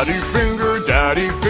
Daddy finger, daddy finger.